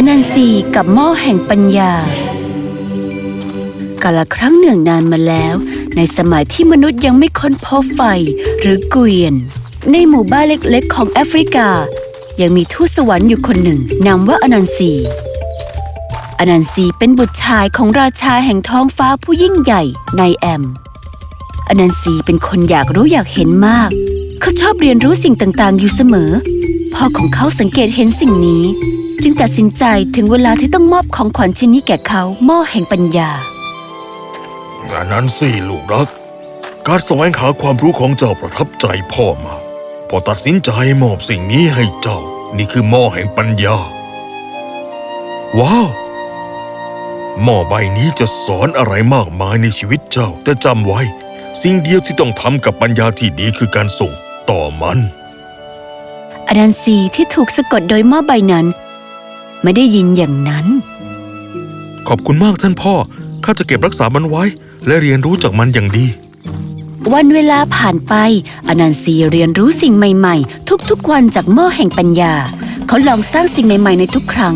อนันซีกับหม้อแห่งปัญญากาละครั้งหนึ่งนานมาแล้ว ในสมัยที่มนุษย์ยังไม่ค้นพบไฟหรือเกวียน ในหมู่บ้านเล็กๆ ของแอฟริกา ยังมีทูตสวรรค์อยู่คนหนึ่งนามว่าอนันซีอนันซีเป็นบุตรชายของราชาแห่งท้องฟ้าผู้ยิ่งใหญ่นแอม อนันซีเป็นคนอยากรู้อยากเห็นมาก เขาชอบเรียนรู้สิ่งต่างๆ อยู่เสมอ พ่อของเขาสังเกตเห็นสิ่งนี้ จึงตัดสินใจถึงเวลาที่ต้องมอบของขวัญชิ้นนี้แก่เขาหม้อแห่งปัญญาอันนั้นสิลูกรัก การแสวงหาความรู้ของเจ้าประทับใจพ่อมาพอตัดสินใจมอบสิ่งนี้ให้เจ้า นี่คือหม้อแห่งปัญญา ว้าวหม้อใบนี้จะสอนอะไรมากมายในชีวิตเจ้า แต่จำไว้ สิ่งเดียวที่ต้องทำกับปัญญาที่ดีคือการส่งต่อมันอนันซีที่ถูกสะกดโดยหม้อใบนั้น ไม่ได้ยินอย่างนั้น ขอบคุณมากท่านพ่อ ข้าจะเก็บรักษามันไว้ และเรียนรู้จากมันอย่างดี วันเวลาผ่านไป อนันซีเรียนรู้สิ่งใหม่ ๆ ทุกๆวันจากหม้อแห่งปัญญา เขาลองสร้างสิ่งใหม่ ๆ ในทุกครั้ง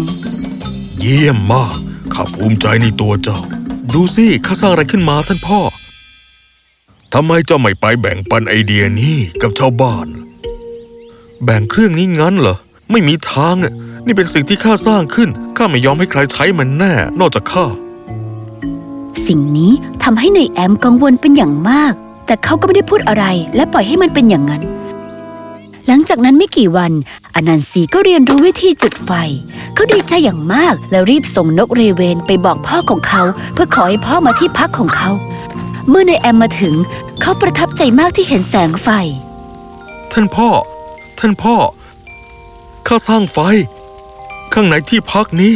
เยี่ยมมาก ข้าภูมิใจในตัวเจ้า ดูสิข้าสร้างอะไรขึ้นมาท่านพ่อทำไมเจ้าไม่ไปแบ่งปันไอเดียนี้กับชาวบ้าน แบ่งเครื่องนี้งั้นเหรอ ไม่มีทางอะ นี่เป็นสิ่งที่ข้าสร้างขึ้น ข้าไม่ยอมให้ใครใช้มันแน่ นอกจากข้า สิ่งนี้ทำให้ในายแอมกังวลเป็นอย่างมาก แต่เขาก็ไม่ได้พูดอะไรและปล่อยให้มันเป็นอย่างนั้น หลังจากนั้นไม่กี่วันอนันซีก็เรียนรู้วิธีจุดไฟ เขาดีใจอย่างมากและรีบส่งนกเรเวนไปบอกพ่อของเขา เพื่อขอให้พ่อมาที่พักของเขา เมื่อนายแอมมาถึง เขาประทับใจมากที่เห็นแสงไฟ ท่านพ่อ ท่านพ่อ ข้าสร้างไฟ ข้างในที่พักนี้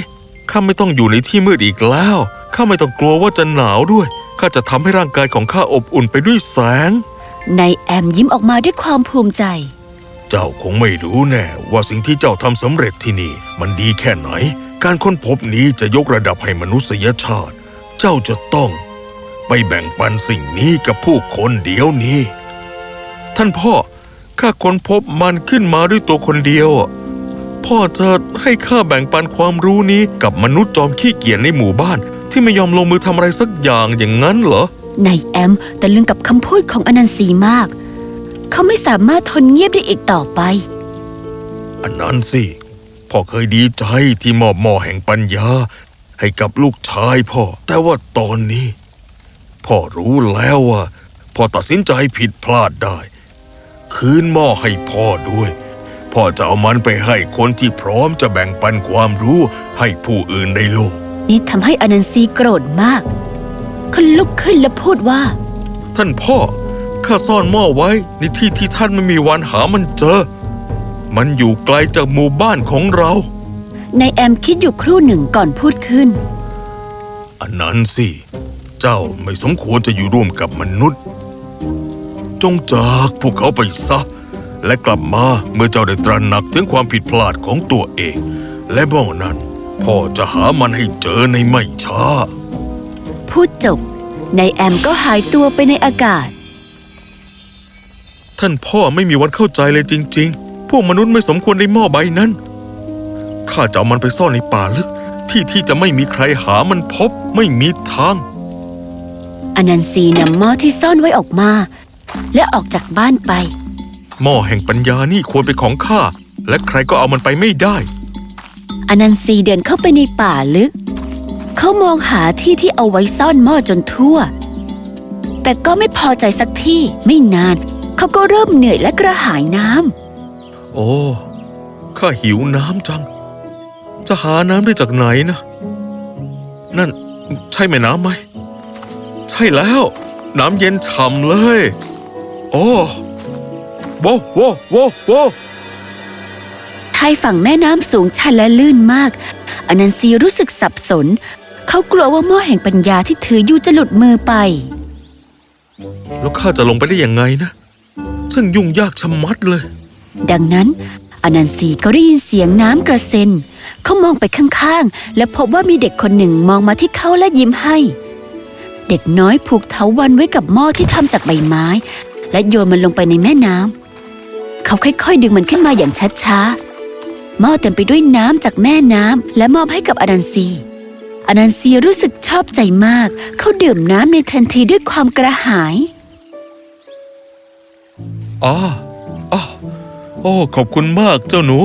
ข้าไม่ต้องอยู่ในที่มืดอีกแล้วข้าไม่ต้องกลัวว่าจะหนาวด้วยข้าจะทำให้ร่างกายของข้าอบอุ่นไปด้วยแสงนายแอมยิ้มออกมาด้วยความภูมิใจ เจ้าคงไม่รู้แน่ว่าสิ่งที่เจ้าทำสำเร็จที่นี่ มันดีแค่ไหน การค้นพบนี้จะยกระดับให้มนุษยชาติ เจ้าจะต้อง ไปแบ่งปันสิ่งนี้กับผู้คนเดียวนี้ ท่านพ่อข้าค้นพบมันขึ้นมาด้วยตัวคนเดียวอะ พ่อจะให้ข้าแบ่งปันความรู้นี้กับมนุษย์จอมขี้เกียจในหมู่บ้าน ที่ไม่ยอมลงมือทำอะไรสักอย่างอย่างนั้นเหรอนายแอมตะลึงกับคำพูดของอนันซีมาก เขาไม่สามารถทนเงียบได้อีกต่อไปอันนั้นสิพ่อเคยดีใจที่มอบหม้อแห่งปัญญา ให้กับลูกชายพ่อ แต่ว่าตอนนี้ พ่อรู้แล้วว่าพ่อตัดสินใจผิดพลาดได้ คืนหม้อให้พ่อด้วย พ่อจะเอามันไปให้คนที่พร้อมจะแบ่งปันความรู้ให้ผู้อื่นในโลก นี่ทำให้อนันซีโกรธมากเขาลุกขึ้นและพูดว่า ท่านพ่อ ข้าซ่อนหม้อไว้ในที่ที่ท่านไม่มีวันหามันเจอ มันอยู่ไกลจากหมู่บ้านของเรา นายแอมคิดอยู่ครู่หนึ่งก่อนพูดขึ้น อันนั้นสิ เจ้าไม่สมควรจะอยู่ร่วมกับมนุษย์ จงจากพวกเขาไปซะ และกลับมาเมื่อเจ้าได้ตระหนักถึงความผิดพลาดของตัวเอง และบ่อนั้นพ่อจะหามันให้เจอในไม่ช้า พูดจบนายแอมก็หายตัวไปในอากาศ ท่านพ่อไม่มีวันเข้าใจเลยจริง ๆ พวกมนุษย์ไม่สมควรได้หม้อใบนั้น ข้าจะเอามันไปซ่อนในป่าลึก ที่ที่จะไม่มีใครหามันพบไม่มีทาง อนันซีนำหม้อที่ซ่อนไว้ออกมา และออกจากบ้านไป หม้อแห่งปัญญานี่ควรเป็นของข้า และใครก็เอามันไปไม่ได้ อนันซีเดินเข้าไปในป่าลึก เขามองหาที่ที่เอาไว้ซ่อนหม้อจนทั่ว แต่ก็ไม่พอใจสักที่ไม่นาน เขาก็เริ่มเหนื่อยและกระหายน้ำโอ้ข้าหิวน้ำจัง จะหาน้ำได้จากไหนนะ นั่นใช่แม่น้ำไหม ใช่แล้ว น้ำเย็นฉ่ำเลย โอ้ โว้โว้โว้โว้ชายฝั่งแม่น้ำสูงชันและลื่นมาก อนันซีรู้สึกสับสน เขากลัวว่าหม้อแห่งปัญญาที่ถืออยู่จะหลุดมือไป แล้วข้าจะลงไปได้ยังไงนะซึ่งยุ่งยากชะมัดเลย ดังนั้นอนันซีก็ได้ยินเสียงน้ำกระเซ็น เขามองไปข้างๆ และพบว่ามีเด็กคนหนึ่งมองมาที่เขาและยิ้มให้ เด็กน้อยผูกเถาวันไว้กับหม้อที่ทำจากใบไม้ และโยนมันลงไปในแม่น้ำ เขาค่อยๆ ดึงมันขึ้นมาอย่างช้าหม้อเต็มไปด้วยน้ำจากแม่น้ำและมอบให้กับอนันซีอนันซีรู้สึกชอบใจมาก เขาดื่มน้ำในทันทีด้วยความกระหายอ๋ออ๋อโอ้ ขอบคุณมากเจ้าหนู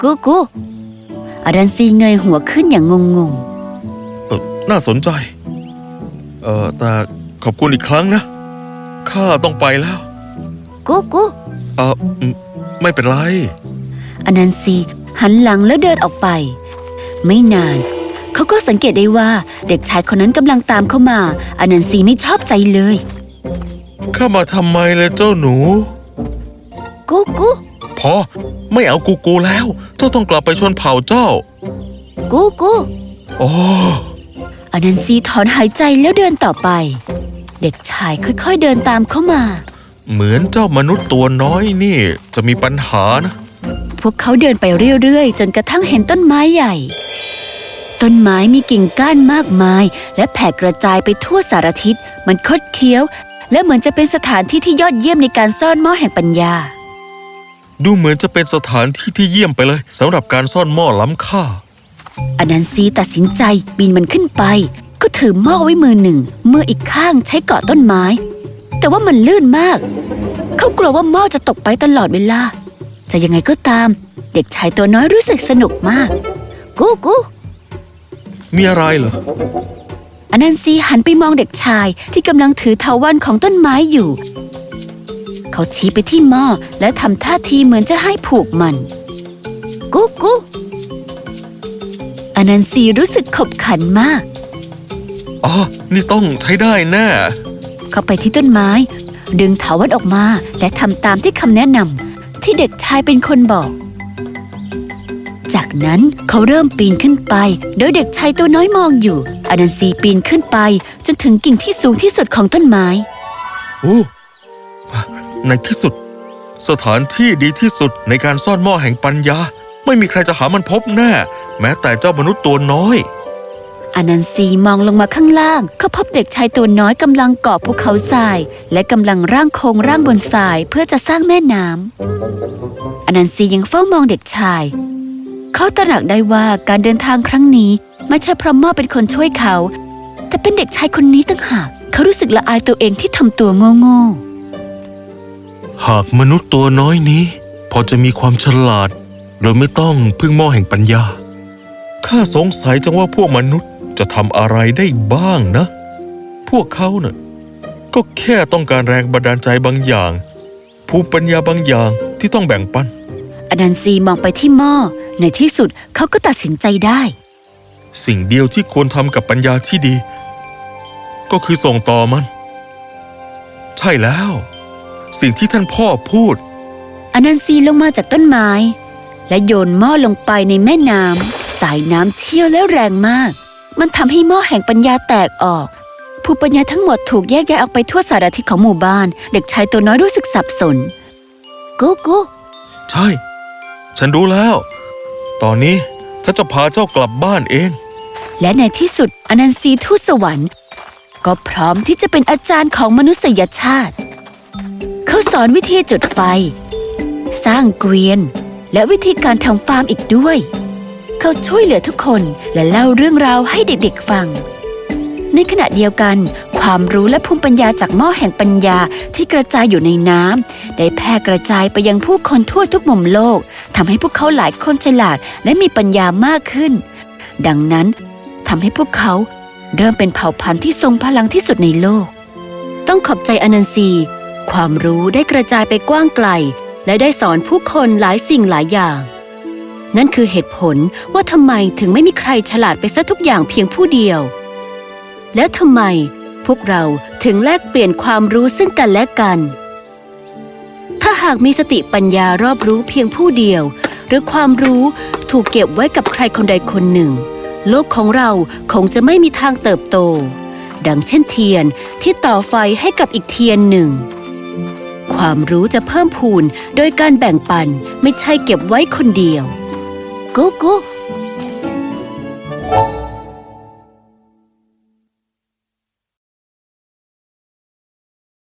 กูกูอนันซีเงยหัวขึ้นอย่างงงเออน่าสนใจ เออแต่ขอบคุณอีกครั้งนะ ข้าต้องไปแล้วๆกูกูเอออืมไม่เป็นไร อนันซีหันหลังแล้วเดินออกไป ไม่นาน เขาก็สังเกตได้ว่าเด็กชายคนนั้นกำลังตามเข้ามา อนันซีไม่ชอบใจเลยข้ามาทำไมเลยเจ้าหนู กูกูพอไม่เอากูกูแล้ว เจ้าต้องกลับไปชนเผ่าเจ้า กูกูโอ้อนันซีถอนหายใจแล้วเดินต่อไป เด็กชายค่อยๆเดินตามเข้ามา เหมือนเจ้ามนุษย์ตัวน้อยนี่จะมีปัญหานะ พวกเขาเดินไปเรื่อยๆ จนกระทั่งเห็นต้นไม้ใหญ่ ต้นไม้มีกิ่งก้านมากมาย และแผ่กระจายไปทั่วสารทิศ มันคดเคี้ยว และเหมือนจะเป็นสถานที่ที่ยอดเยี่ยมในการซ่อนหม้อแห่งปัญญา ดูเหมือนจะเป็นสถานที่ที่เยี่ยมไปเลยสำหรับการซ่อนหม้อล้ำค่าอนันซีตัดสินใจปีนมันขึ้นไป ก็ถือหม้อไว้มือหนึ่งมืออีกข้างใช้เกาะต้นไม้ แต่ว่ามันลื่นมาก เขากลัวว่าหม้อจะตกไปตลอดเวลา จะยังไงก็ตาม เด็กชายตัวน้อยรู้สึกสนุกมาก กูกูมีอะไรเหรออนันซีหันไปมองเด็กชายที่กำลังถือเถาวันของต้นไม้อยู่ เขาชี้ไปที่หม้อและทำท่าทีเหมือนจะให้ผูกมันกูกูอนันซีรู้สึกขบขันมาก อ๋อ นี่ต้องใช้ได้แน่ เขาไปที่ต้นไม้ ดึงเถาวัลย์ออกมาและทำตามที่คำแนะนำที่เด็กชายเป็นคนบอก จากนั้นเขาเริ่มปีนขึ้นไป โดยเด็กชายตัวน้อยมองอยู่ อนันซีปีนขึ้นไป จนถึงกิ่งที่สูงที่สุดของต้นไม้ โอ้ในที่สุด สถานที่ดีที่สุดในการซ่อนหม้อแห่งปัญญา ไม่มีใครจะหามันพบแน่ แม้แต่เจ้ามนุษย์ตัวน้อย อนันซีมองลงมาข้างล่าง เขาพบเด็กชายตัวน้อยกำลังเกาะภูเขาทราย และกำลังร่างโครงร่างบนทรายเพื่อจะสร้างแม่น้ำอนันซียังเฝ้ามองเด็กชาย เขาตระหนักได้ว่าการเดินทางครั้งนี้ไม่ใช่เพราะม่อเป็นคนช่วยเขา แต่เป็นเด็กชายคนนี้ต่างหาก เขารู้สึกละอายตัวเองที่ทำตัวโง่ๆหากมนุษย์ตัวน้อยนี้ พอจะมีความฉลาดโดยไม่ต้องพึ่งม้อแห่งปัญญาข้าสงสัยจังว่าพวกมนุษย์ จะทำอะไรได้บ้างนะ พวกเขาเนะ่ะก็แค่ต้องการแรงบันดาลใจบางอย่าง ภูมิปัญญาบางอย่างที่ต้องแบ่งปัน อนันซีมองไปที่หม้อในที่สุดเขาก็ตัดสินใจได้ สิ่งเดียวที่ควรทำกับปัญญาที่ดี ก็คือส่งต่อมัน ใช่แล้ว สิ่งที่ท่านพ่อพูด อนันซีลงมาจากต้นไม้ และโยนหม้อลงไปในแม่น้ำสายน้ำเชี่ยวและแรงมาก มันทำให้หม้อแห่งปัญญาแตกออกผู้ปัญญาทั้งหมดถูกแยกย้ายออกไปทั่วสารทิศของหมู่บ้าน เด็กชายตัวน้อยรู้สึกสับสนกูกูใช่ ฉันรู้แล้ว ตอนนี้ฉันจะพาเจ้ากลับบ้านเอง และในที่สุดอนันซีทูตสวรรค์ ก็พร้อมที่จะเป็นอาจารย์ของมนุษยชาติ เขาสอนวิธีจุดไฟ สร้างเกวียน และวิธีการทำฟาร์มอีกด้วย เขาช่วยเหลือทุกคนและเล่าเรื่องราวให้เด็กๆฟัง ในขณะเดียวกัน ความรู้และภูมิปัญญาจากหม้อแห่งปัญญาที่กระจายอยู่ในน้ำได้แพร่กระจายไปยังผู้คนทั่วทุกมุมโลกทำให้พวกเขาหลายคนฉลาดและมีปัญญามากขึ้น ดังนั้นทำให้พวกเขาเริ่มเป็นเผ่าพันธุ์ที่ทรงพลังที่สุดในโลก ต้องขอบใจอนันซี ความรู้ได้กระจายไปกว้างไกล และได้สอนผู้คนหลายสิ่งหลายอย่าง นั่นคือเหตุผลว่าทำไมถึงไม่มีใครฉลาดไปซะทุกอย่างเพียงผู้เดียว และทำไมพวกเราถึงแลกเปลี่ยนความรู้ซึ่งกันและกัน ถ้าหากมีสติปัญญารอบรู้เพียงผู้เดียว หรือความรู้ถูกเก็บไว้กับใครคนใดคนหนึ่ง โลกของเราคงจะไม่มีทางเติบโต ดังเช่นเทียนที่ต่อไฟให้กับอีกเทียนหนึ่ง ความรู้จะเพิ่มพูนโดยการแบ่งปันไม่ใช่เก็บไว้คนเดียว กูกู